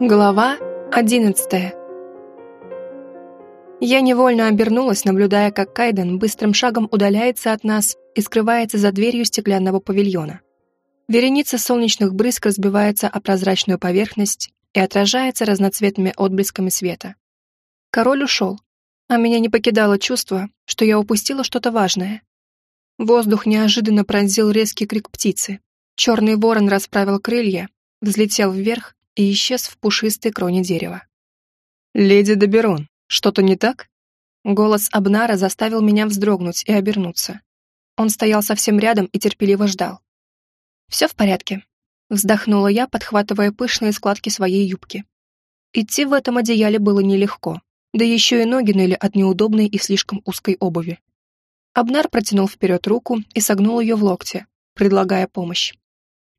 Глава одиннадцатая Я невольно обернулась, наблюдая, как Кайден быстрым шагом удаляется от нас и скрывается за дверью стеклянного павильона. Вереница солнечных брызг разбивается о прозрачную поверхность и отражается разноцветными отблесками света. Король ушел, а меня не покидало чувство, что я упустила что-то важное. Воздух неожиданно пронзил резкий крик птицы. Черный ворон расправил крылья, взлетел вверх и исчез в пушистой кроне дерева. «Леди Доберон, что-то не так?» Голос Абнара заставил меня вздрогнуть и обернуться. Он стоял совсем рядом и терпеливо ждал. «Все в порядке», — вздохнула я, подхватывая пышные складки своей юбки. Идти в этом одеяле было нелегко, да еще и ноги ныли от неудобной и слишком узкой обуви. Абнар протянул вперед руку и согнул ее в локте, предлагая помощь.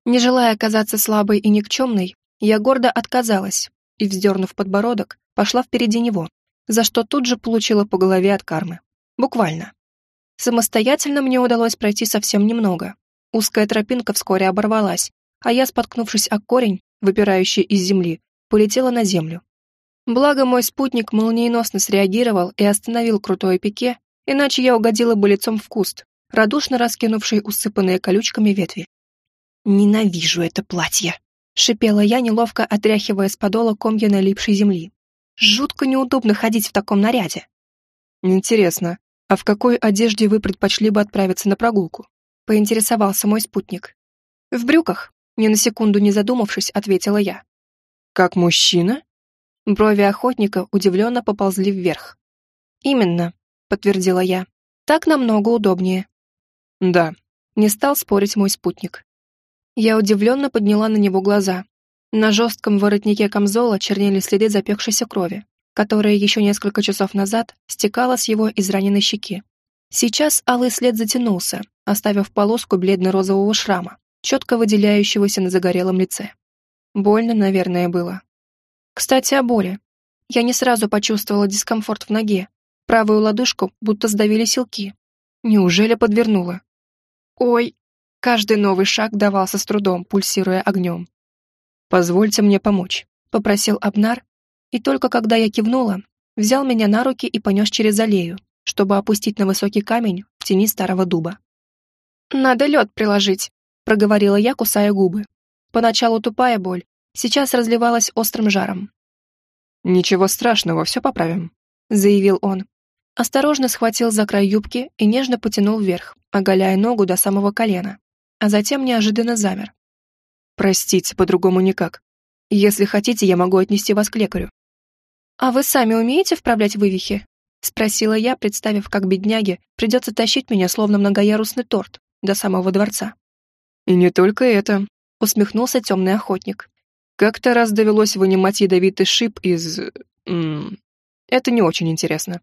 Не желая оказаться слабой и никчемной, я гордо отказалась и, вздернув подбородок, пошла впереди него, за что тут же получила по голове от кармы. Буквально. Самостоятельно мне удалось пройти совсем немного. Узкая тропинка вскоре оборвалась, а я, споткнувшись о корень, выпирающий из земли, полетела на землю. Благо мой спутник молниеносно среагировал и остановил крутое пике, иначе я угодила бы лицом в куст, радушно раскинувший усыпанные колючками ветви. «Ненавижу это платье!» — шипела я, неловко отряхивая с подола комья налипшей земли. «Жутко неудобно ходить в таком наряде». «Интересно, а в какой одежде вы предпочли бы отправиться на прогулку?» — поинтересовался мой спутник. «В брюках», — ни на секунду не задумавшись, ответила я. «Как мужчина?» Брови охотника удивленно поползли вверх. «Именно», — подтвердила я. «Так намного удобнее». «Да», — не стал спорить мой спутник. Я удивленно подняла на него глаза. На жестком воротнике камзола чернели следы запекшейся крови, которая еще несколько часов назад стекала с его израненной щеки. Сейчас алый след затянулся, оставив полоску бледно-розового шрама, четко выделяющегося на загорелом лице. Больно, наверное, было. Кстати, о боли. Я не сразу почувствовала дискомфорт в ноге. Правую лодыжку будто сдавили силки. Неужели подвернула? Ой, Каждый новый шаг давался с трудом, пульсируя огнем. «Позвольте мне помочь», — попросил Абнар, и только когда я кивнула, взял меня на руки и понес через аллею, чтобы опустить на высокий камень в тени старого дуба. «Надо лед приложить», — проговорила я, кусая губы. Поначалу тупая боль, сейчас разливалась острым жаром. «Ничего страшного, все поправим», — заявил он. Осторожно схватил за край юбки и нежно потянул вверх, оголяя ногу до самого колена а затем неожиданно замер. «Простите, по-другому никак. Если хотите, я могу отнести вас к лекарю». «А вы сами умеете вправлять вывихи?» — спросила я, представив, как бедняге придется тащить меня, словно многоярусный торт, до самого дворца. «И не только это», — усмехнулся темный охотник. «Как-то раз довелось вынимать ядовитый шип из... М -м, это не очень интересно».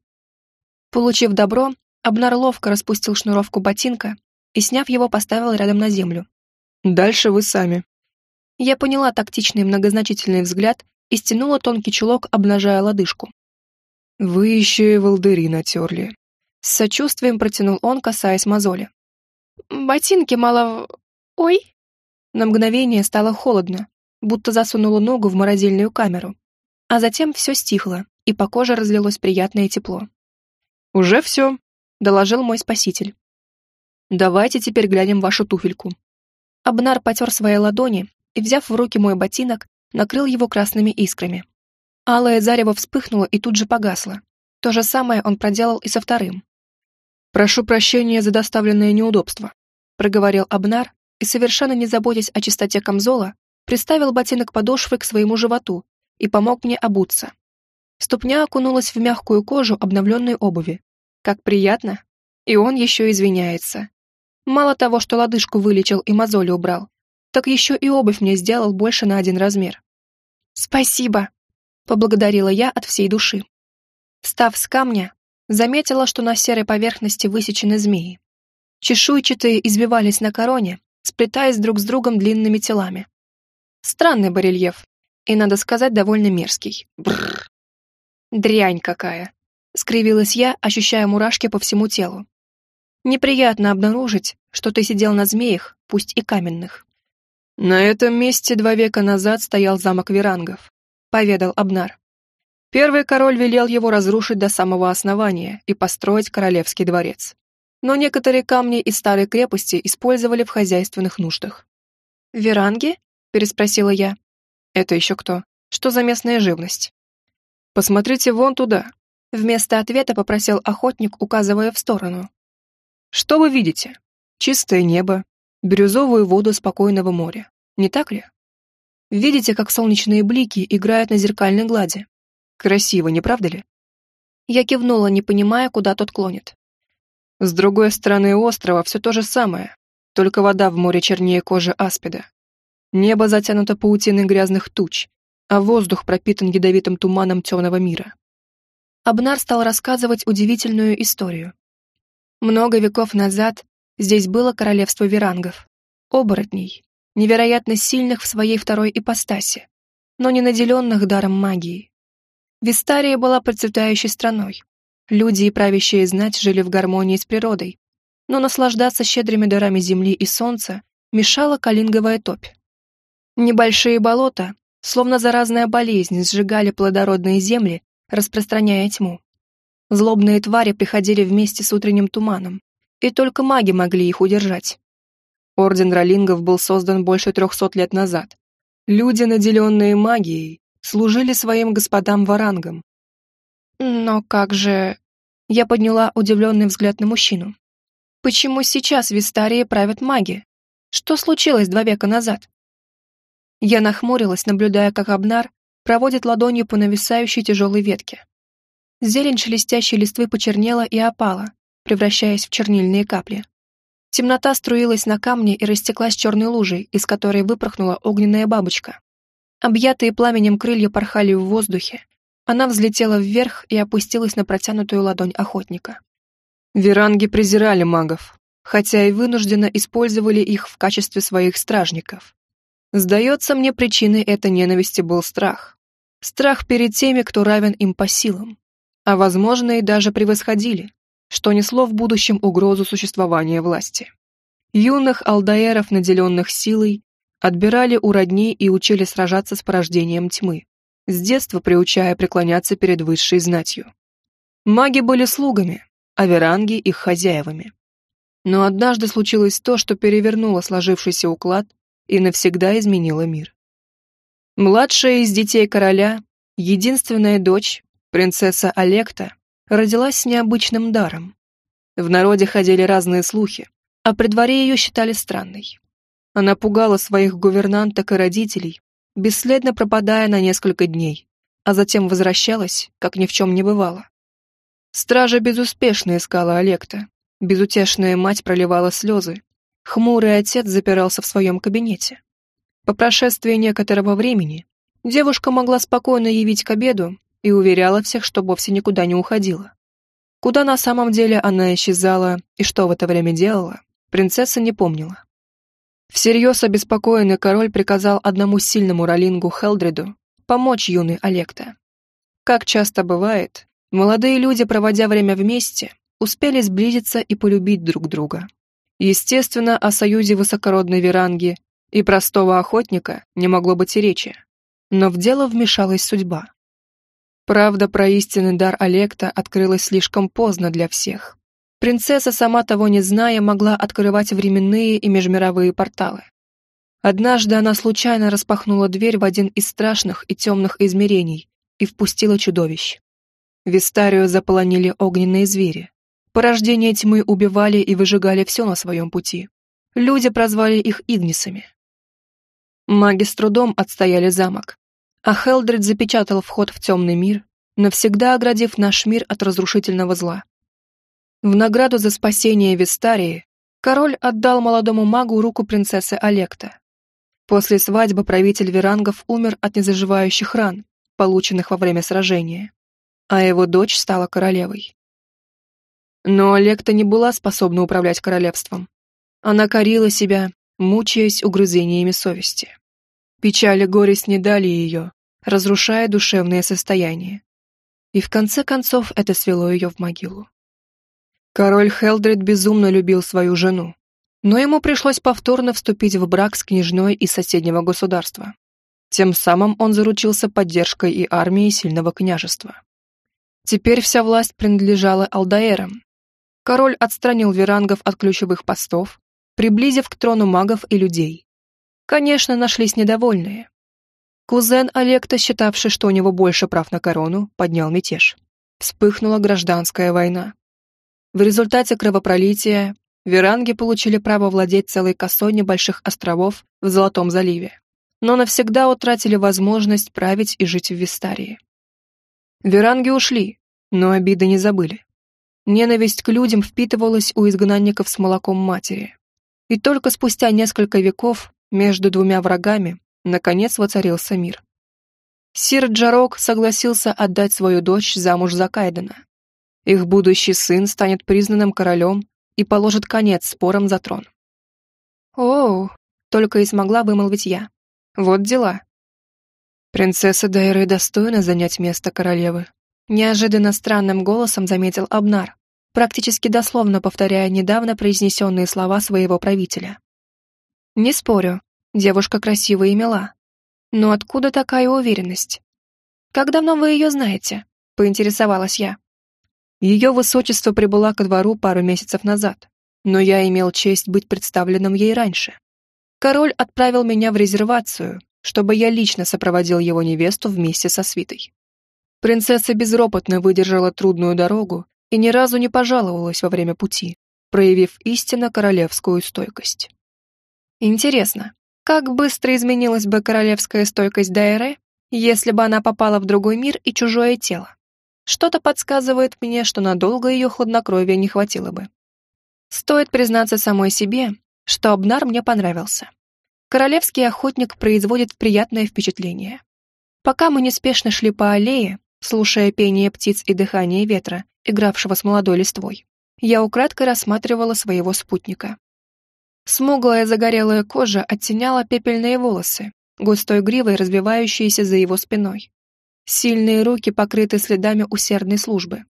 Получив добро, Абнар ловко распустил шнуровку ботинка и, сняв его, поставил рядом на землю. «Дальше вы сами». Я поняла тактичный многозначительный взгляд и стянула тонкий чулок, обнажая лодыжку. «Вы еще и волдыри натерли». С сочувствием протянул он, касаясь мозоли. «Ботинки мало... Ой!» На мгновение стало холодно, будто засунула ногу в морозильную камеру. А затем все стихло, и по коже разлилось приятное тепло. «Уже все», — доложил мой спаситель. Давайте теперь глянем вашу туфельку». Абнар потер свои ладони и, взяв в руки мой ботинок, накрыл его красными искрами. Алое зарево вспыхнуло и тут же погасло. То же самое он проделал и со вторым. «Прошу прощения за доставленное неудобство», проговорил Абнар и, совершенно не заботясь о чистоте камзола, приставил ботинок подошвы к своему животу и помог мне обуться. Ступня окунулась в мягкую кожу обновленной обуви. Как приятно! И он еще извиняется. Мало того, что лодыжку вылечил и мозоли убрал, так еще и обувь мне сделал больше на один размер. «Спасибо!» — поблагодарила я от всей души. Встав с камня, заметила, что на серой поверхности высечены змеи. Чешуйчатые избивались на короне, сплетаясь друг с другом длинными телами. Странный барельеф, и, надо сказать, довольно мерзкий. Бррр. «Дрянь какая!» — скривилась я, ощущая мурашки по всему телу. Неприятно обнаружить, что ты сидел на змеях, пусть и каменных. На этом месте два века назад стоял замок Верангов. — поведал Абнар. Первый король велел его разрушить до самого основания и построить королевский дворец. Но некоторые камни из старой крепости использовали в хозяйственных нуждах. «Веранги?» — переспросила я. «Это еще кто? Что за местная живность?» «Посмотрите вон туда», — вместо ответа попросил охотник, указывая в сторону. «Что вы видите? Чистое небо, бирюзовую воду спокойного моря. Не так ли? Видите, как солнечные блики играют на зеркальной глади? Красиво, не правда ли?» Я кивнула, не понимая, куда тот клонит. С другой стороны острова все то же самое, только вода в море чернее кожи аспида. Небо затянуто паутиной грязных туч, а воздух пропитан ядовитым туманом темного мира. Абнар стал рассказывать удивительную историю. Много веков назад здесь было королевство верангов, оборотней, невероятно сильных в своей второй ипостаси, но не наделенных даром магии. Вистария была процветающей страной. Люди и правящие знать жили в гармонии с природой, но наслаждаться щедрыми дарами земли и солнца мешала калинговая топь. Небольшие болота, словно заразная болезнь, сжигали плодородные земли, распространяя тьму. Злобные твари приходили вместе с утренним туманом, и только маги могли их удержать. Орден ролингов был создан больше трехсот лет назад. Люди, наделенные магией, служили своим господам варангам. Но как же... Я подняла удивленный взгляд на мужчину. Почему сейчас в Вистарии правят маги? Что случилось два века назад? Я нахмурилась, наблюдая, как Абнар проводит ладонью по нависающей тяжелой ветке. Зелень шелестящей листвы почернела и опала, превращаясь в чернильные капли. Темнота струилась на камне и растеклась черной лужей, из которой выпорхнула огненная бабочка. Объятые пламенем крылья порхали в воздухе. Она взлетела вверх и опустилась на протянутую ладонь охотника. Веранги презирали магов, хотя и вынужденно использовали их в качестве своих стражников. Сдается мне, причиной этой ненависти был страх. Страх перед теми, кто равен им по силам, а, возможно, и даже превосходили, что несло в будущем угрозу существования власти. Юных алдаеров, наделенных силой, отбирали у родней и учили сражаться с порождением тьмы, с детства приучая преклоняться перед высшей знатью. Маги были слугами, а веранги их хозяевами. Но однажды случилось то, что перевернуло сложившийся уклад и навсегда изменило мир. Младшая из детей короля, единственная дочь, принцесса Олекта, родилась с необычным даром. В народе ходили разные слухи, а при дворе ее считали странной. Она пугала своих гувернанток и родителей, бесследно пропадая на несколько дней, а затем возвращалась, как ни в чем не бывало. Стража безуспешно искала Олекта. Безутешная мать проливала слезы. Хмурый отец запирался в своем кабинете. По прошествии некоторого времени девушка могла спокойно явить к обеду и уверяла всех, что вовсе никуда не уходила. Куда на самом деле она исчезала и что в это время делала, принцесса не помнила. Всерьез обеспокоенный король приказал одному сильному ролингу Хелдриду помочь юной Олекте. Как часто бывает, Молодые люди, проводя время вместе, успели сблизиться и полюбить друг друга. Естественно, о союзе высокородной веранги и простого охотника не могло быть и речи. Но в дело вмешалась судьба. Правда про истинный дар Олекта открылась слишком поздно для всех. Принцесса, сама того не зная, могла открывать временные и межмировые порталы. Однажды она случайно распахнула дверь в один из страшных и темных измерений и впустила чудовищ. Вистарию заполонили огненные звери. Порождения тьмы убивали и выжигали все на своем пути. Люди прозвали их Игнисами. Маги с трудом отстояли замок, а Хелдрид запечатал вход в темный мир, навсегда оградив наш мир от разрушительного зла. В награду за спасение Вистарии король отдал молодому магу руку принцессы Олекта. После свадьбы правитель Верангов умер от незаживающих ран, полученных во время сражения а его дочь стала королевой. Но Лекта не была способна управлять королевством. Она корила себя, мучаясь угрызениями совести. Печаль и горесть не дали ее, разрушая душевное состояние. И в конце концов это свело ее в могилу. Король Хелдрид безумно любил свою жену, но ему пришлось повторно вступить в брак с княжной из соседнего государства. Тем самым он заручился поддержкой и армией сильного княжества. Теперь вся власть принадлежала Алдаэрам. Король отстранил верангов от ключевых постов, приблизив к трону магов и людей. Конечно, нашлись недовольные. Кузен Олекта, считавший, что у него больше прав на корону, поднял мятеж. Вспыхнула гражданская война. В результате кровопролития веранги получили право владеть целой косой небольших островов в Золотом заливе, но навсегда утратили возможность править и жить в Вистарии. Веранги ушли, но обиды не забыли. Ненависть к людям впитывалась у изгнанников с молоком матери. И только спустя несколько веков между двумя врагами наконец воцарился мир. Сир Джарок согласился отдать свою дочь замуж за Кайдена. Их будущий сын станет признанным королем и положит конец спорам за трон. «Оу», — только и смогла вымолвить я. «Вот дела». Принцесса Дайры достойна занять место королевы. Неожиданно странным голосом заметил Абнар, практически дословно повторяя недавно произнесенные слова своего правителя. «Не спорю, девушка красивая и мила. Но откуда такая уверенность? Как давно вы ее знаете?» — поинтересовалась я. Ее высочество прибыла ко двору пару месяцев назад, но я имел честь быть представленным ей раньше. Король отправил меня в резервацию, чтобы я лично сопроводил его невесту вместе со свитой. Принцесса безропотно выдержала трудную дорогу и ни разу не пожаловалась во время пути, проявив истинно королевскую стойкость. Интересно, как быстро изменилась бы королевская стойкость Дайре, если бы она попала в другой мир и чужое тело? Что-то подсказывает мне, что надолго ее хладнокровия не хватило бы. Стоит признаться самой себе, что Обнар мне понравился. Королевский охотник производит приятное впечатление. Пока мы неспешно шли по аллее, слушая пение птиц и дыхание ветра, игравшего с молодой листвой, я украдкой рассматривала своего спутника. Смуглая загорелая кожа оттеняла пепельные волосы, густой гривой разбивающиеся за его спиной. Сильные руки покрыты следами усердной службы.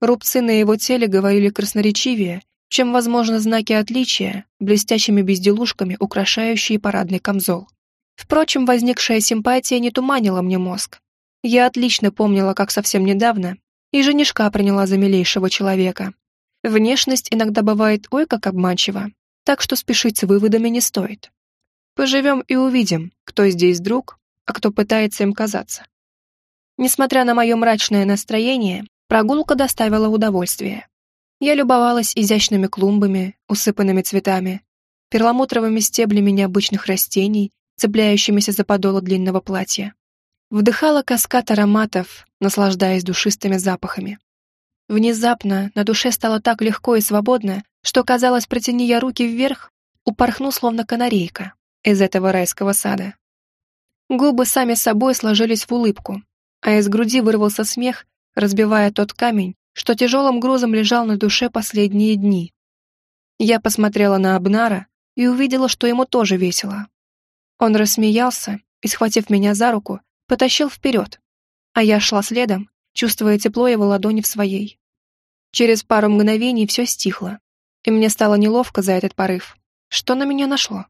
Рубцы на его теле говорили красноречивее, чем, возможно, знаки отличия, блестящими безделушками, украшающие парадный камзол. Впрочем, возникшая симпатия не туманила мне мозг. Я отлично помнила, как совсем недавно и женишка приняла за милейшего человека. Внешность иногда бывает ой как обманчива, так что спешить с выводами не стоит. Поживем и увидим, кто здесь друг, а кто пытается им казаться. Несмотря на мое мрачное настроение, прогулка доставила удовольствие. Я любовалась изящными клумбами, усыпанными цветами, перламутровыми стеблями необычных растений, цепляющимися за подолы длинного платья. Вдыхала каскад ароматов, наслаждаясь душистыми запахами. Внезапно на душе стало так легко и свободно, что казалось, протяни я руки вверх, упорхну словно канарейка из этого райского сада. Губы сами собой сложились в улыбку, а из груди вырвался смех, разбивая тот камень, что тяжелым грузом лежал на душе последние дни. Я посмотрела на Абнара и увидела, что ему тоже весело. Он рассмеялся и, схватив меня за руку, потащил вперед, а я шла следом, чувствуя тепло его ладони в своей. Через пару мгновений все стихло, и мне стало неловко за этот порыв. Что на меня нашло?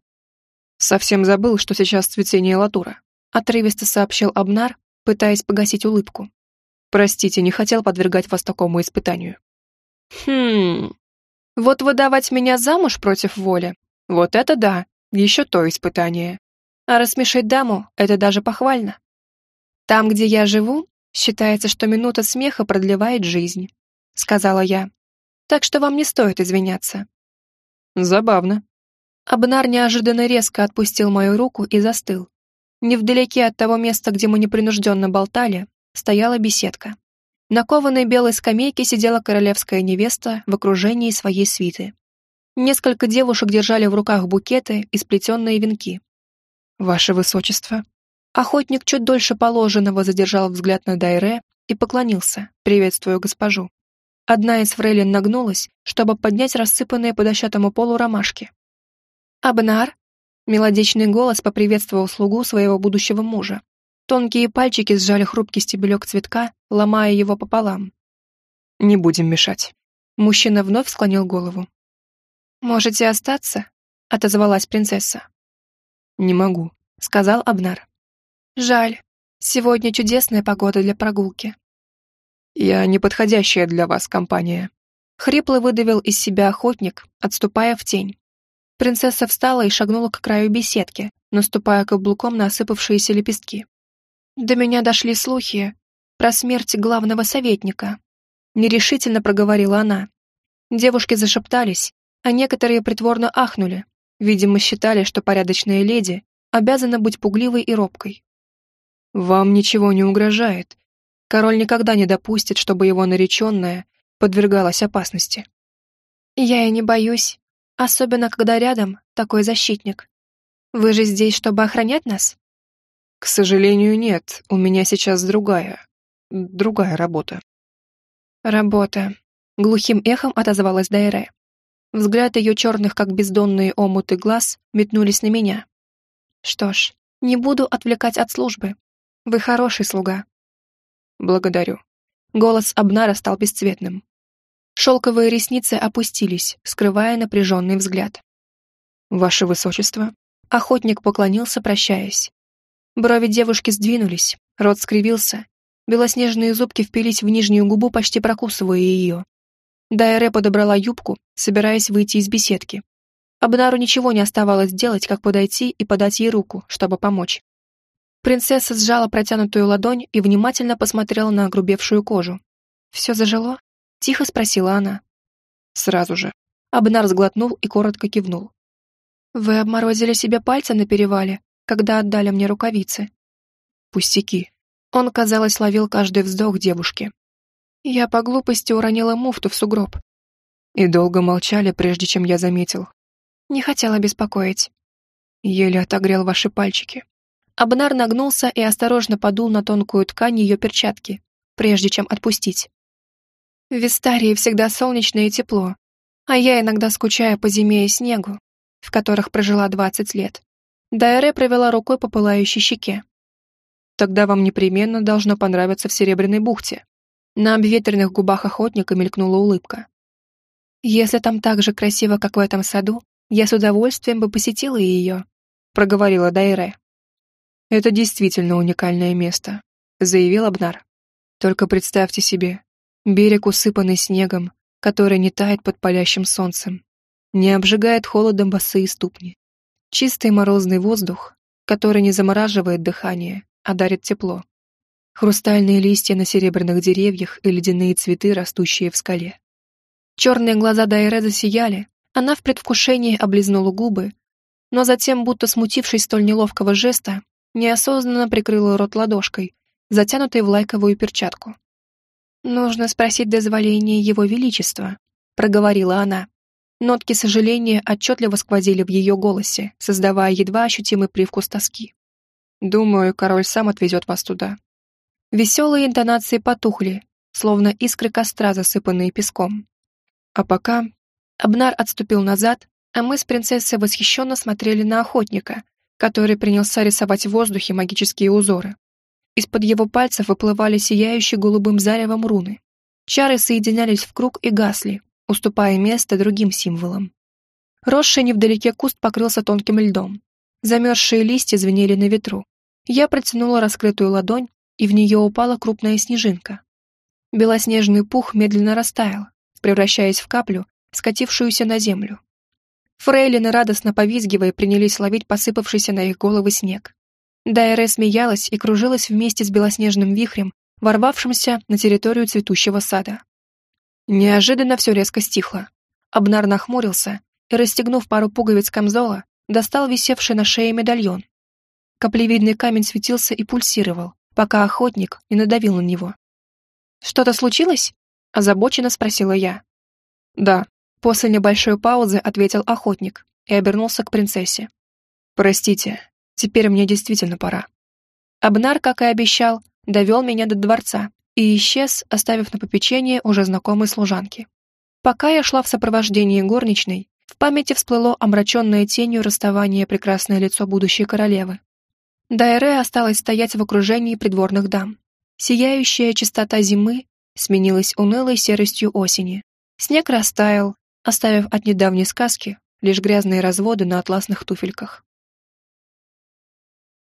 Совсем забыл, что сейчас цветение латура. Отрывисто сообщил Абнар, пытаясь погасить улыбку. «Простите, не хотел подвергать вас такому испытанию». «Хм... Вот выдавать меня замуж против воли? Вот это да, еще то испытание. А рассмешить даму — это даже похвально. Там, где я живу, считается, что минута смеха продлевает жизнь», — сказала я. «Так что вам не стоит извиняться». «Забавно». Абнар неожиданно резко отпустил мою руку и застыл, Невдалеке от того места, где мы непринужденно болтали, стояла беседка. На кованой белой скамейке сидела королевская невеста в окружении своей свиты. Несколько девушек держали в руках букеты и сплетенные венки. «Ваше высочество!» Охотник чуть дольше положенного задержал взгляд на Дайре и поклонился, приветствуя госпожу. Одна из фрейлин нагнулась, чтобы поднять рассыпанные по дощатому полу ромашки. «Абнар?» Мелодичный голос поприветствовал слугу своего будущего мужа. Тонкие пальчики сжали хрупкий стебелек цветка, ломая его пополам. «Не будем мешать». Мужчина вновь склонил голову. «Можете остаться?» — отозвалась принцесса. «Не могу», — сказал Абнар. Жаль. Сегодня чудесная погода для прогулки. Я неподходящая для вас компания. Хрипло выдавил из себя охотник, отступая в тень. Принцесса встала и шагнула к краю беседки, наступая каблуком на осыпавшиеся лепестки. До меня дошли слухи про смерть главного советника. Нерешительно проговорила она. Девушки зашептались, а некоторые притворно ахнули. Видимо, считали, что порядочная леди обязана быть пугливой и робкой. «Вам ничего не угрожает. Король никогда не допустит, чтобы его нареченная подвергалась опасности». «Я и не боюсь, особенно когда рядом такой защитник. Вы же здесь, чтобы охранять нас?» «К сожалению, нет. У меня сейчас другая... другая работа». «Работа», — глухим эхом отозвалась Дайре. Взгляд ее черных, как бездонные омуты глаз, метнулись на меня. «Что ж, не буду отвлекать от службы. Вы хороший слуга». «Благодарю». Голос Абнара стал бесцветным. Шелковые ресницы опустились, скрывая напряженный взгляд. «Ваше высочество?» Охотник поклонился, прощаясь. Брови девушки сдвинулись, рот скривился. Белоснежные зубки впились в нижнюю губу, почти прокусывая ее. Дайре подобрала юбку, собираясь выйти из беседки. Абнару ничего не оставалось делать, как подойти и подать ей руку, чтобы помочь. Принцесса сжала протянутую ладонь и внимательно посмотрела на огрубевшую кожу. «Все зажило?» — тихо спросила она. «Сразу же». Абнар сглотнул и коротко кивнул. «Вы обморозили себе пальцы на перевале, когда отдали мне рукавицы?» «Пустяки». Он, казалось, ловил каждый вздох девушки. Я по глупости уронила муфту в сугроб. И долго молчали, прежде чем я заметил. Не хотела беспокоить. Еле отогрел ваши пальчики. Абнар нагнулся и осторожно подул на тонкую ткань ее перчатки, прежде чем отпустить. В Вистарии всегда солнечно и тепло, а я иногда скучаю по зиме и снегу, в которых прожила двадцать лет. Дайре провела рукой по пылающей щеке. Тогда вам непременно должно понравиться в Серебряной бухте. На обветренных губах охотника мелькнула улыбка. Если там так же красиво, как в этом саду, я с удовольствием бы посетила ее, проговорила Дайре. «Это действительно уникальное место», — заявил Абнар. «Только представьте себе, берег, усыпанный снегом, который не тает под палящим солнцем, не обжигает холодом босые ступни. Чистый морозный воздух, который не замораживает дыхание, а дарит тепло. Хрустальные листья на серебряных деревьях и ледяные цветы, растущие в скале. Черные глаза Дайре засияли, она в предвкушении облизнула губы, но затем, будто смутившись столь неловкого жеста, неосознанно прикрыла рот ладошкой, затянутой в лайковую перчатку. «Нужно спросить дозволения Его Величества», — проговорила она. Нотки сожаления отчетливо сквозили в ее голосе, создавая едва ощутимый привкус тоски. «Думаю, король сам отвезет вас туда». Веселые интонации потухли, словно искры костра, засыпанные песком. А пока Абнар отступил назад, а мы с принцессой восхищенно смотрели на охотника, который принялся рисовать в воздухе магические узоры. Из-под его пальцев выплывали сияющие голубым заревом руны. Чары соединялись в круг и гасли, уступая место другим символам. Росший невдалеке куст покрылся тонким льдом. Замерзшие листья звенели на ветру. Я протянула раскрытую ладонь, и в нее упала крупная снежинка. Белоснежный пух медленно растаял, превращаясь в каплю, скатившуюся на землю. Фрейлины, радостно повизгивая, принялись ловить посыпавшийся на их головы снег. Дайре смеялась и кружилась вместе с белоснежным вихрем, ворвавшимся на территорию цветущего сада. Неожиданно все резко стихло. Абнар нахмурился и, расстегнув пару пуговиц камзола, достал висевший на шее медальон. Каплевидный камень светился и пульсировал, пока охотник не надавил на него. «Что-то случилось?» – озабоченно спросила я. «Да», После небольшой паузы ответил охотник и обернулся к принцессе. «Простите, теперь мне действительно пора». Абнар, как и обещал, довел меня до дворца и исчез, оставив на попечение уже знакомой служанки. Пока я шла в сопровождении горничной, в памяти всплыло омраченное тенью расставание прекрасное лицо будущей королевы. Дайре осталась стоять в окружении придворных дам. Сияющая чистота зимы сменилась унылой серостью осени. Снег растаял, оставив от недавней сказки лишь грязные разводы на атласных туфельках.